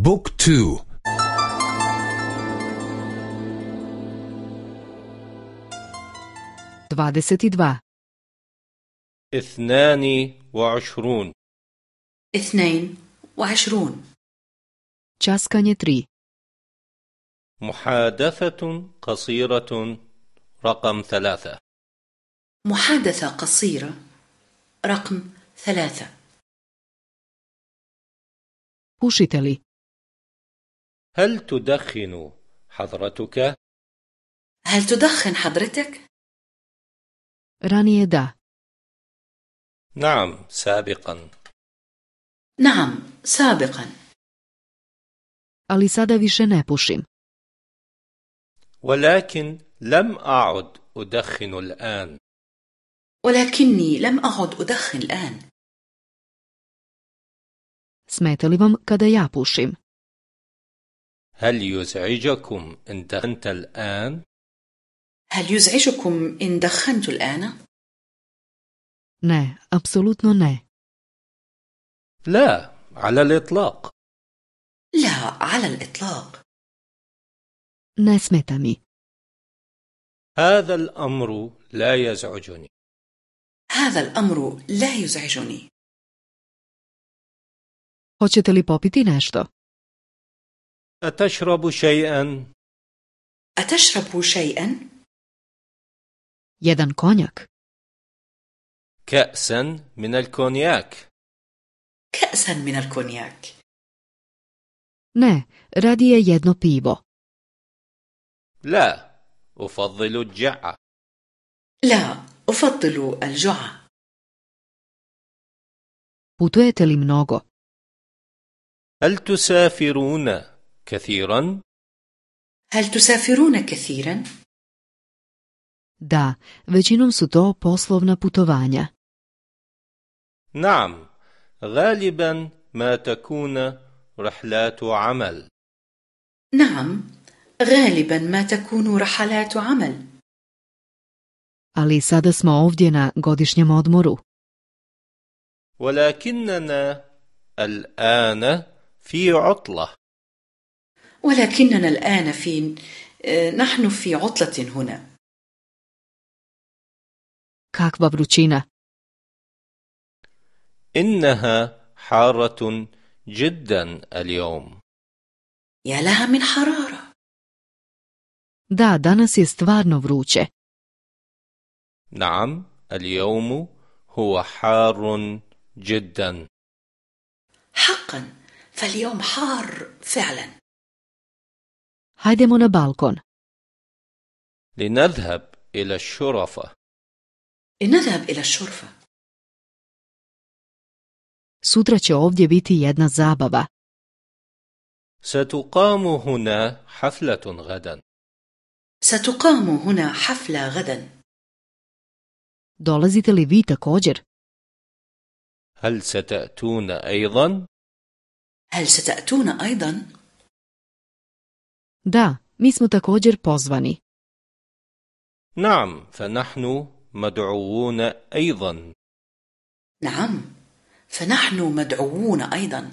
بوك تو. i dva اثنان وعشرون. اثنين وعشرون. časkanje tri محادثة قصيرة رقم ثلاثة. محادثة قصيرة رقم ثلاثة. Pušite li هل تدخن حضرتك؟ هل تدخن حضرتك؟ ranije da نعم سابقا. نعم سابقا. Ali sada više ne pušim. ولكن لم أعد أدخن الآن. ولكني لم أعد أدخن الآن. Smete li vam kada ja pušim? هل يزعجكم إن دخنت الآن؟ هل يزعجكم إن دخنت الآن؟ ne apsolutno ne. لا على الإطلاق. لا على الإطلاق. smeta mi. هذا الأمر لا يزعجني. هذا الأمر لا يزعجني. Hoćete li popiti nešto? أتشرب شيئا؟ أتشرب شيئا؟ jedan konjak كأسا من الكونياك. كأسا من الكونياك. ne radije jedno pivo لا أفضل الجعة. لا أفضل الجعة. putujete li mnogo هل تسافرون؟ كثيرا؟ هل تسافرون كثيرا؟ da većinom su to poslovna putovanja. نعم غالبا ما تكون رحلات عمل. نعم غالبا ما تكون رحلات عمل. Ali sada smo ovdje na godišnjem odmoru. ولكننا الآن في عطلة. ولكننا الآن في آه، نحن في عطلة هنا. kakva vrućina إنها حارة جدا اليوم. يا لها من حرارة. da danas je stvarno vruće. نعم اليوم هو حار جدا. حقا فاليوم حار فعلا. Hajdemo na balkon. لنذهب إلى الشرفة. لنذهب إلى الشرفة. Sutra će ovdje biti jedna zabava. ستقام هنا حفلة غدا. ستقام هنا حفلة غدا. Dolazite li vi također? هل ستأتون أيضا؟ هل ستأتون أيضا؟ Da mi smo također pozvani. نعم فنحن مدعوون أيضا نعم فنحن مدعوون أيضا